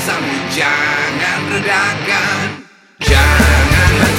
Bangsamu jangan redakan Jangan redakan